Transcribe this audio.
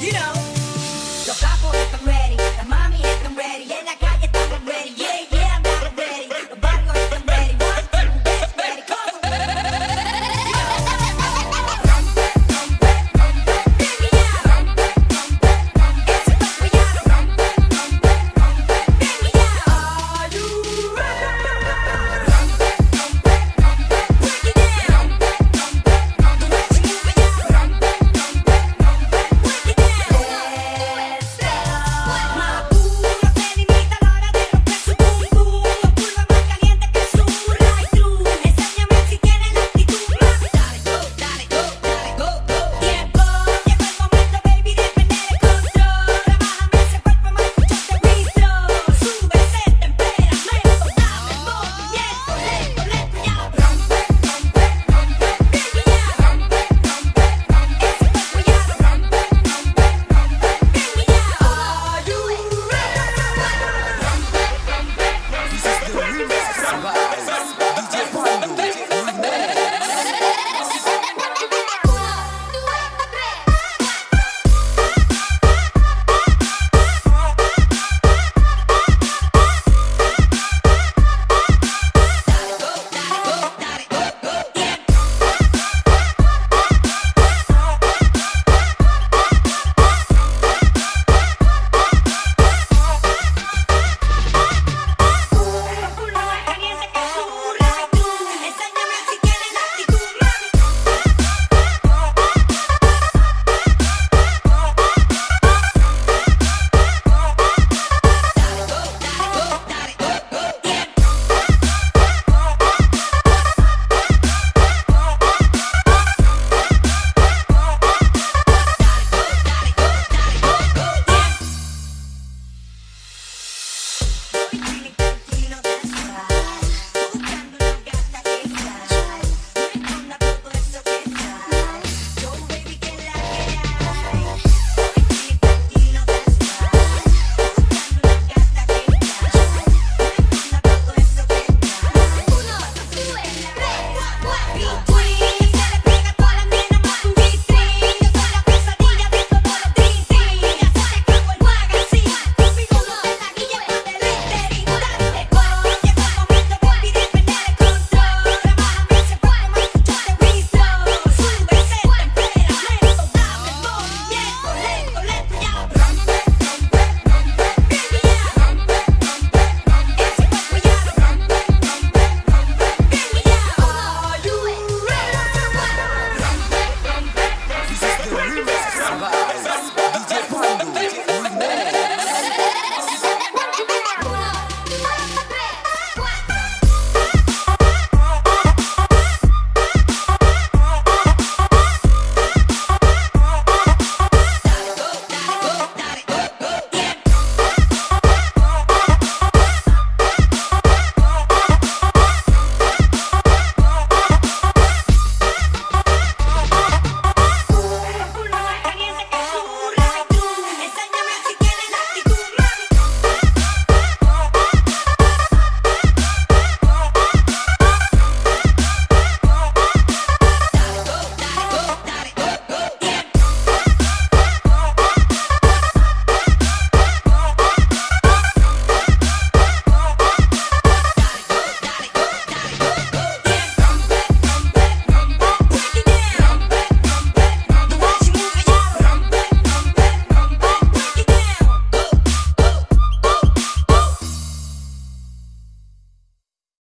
You know, your papa, I'm ready, and mommy, I'm ready, and I got.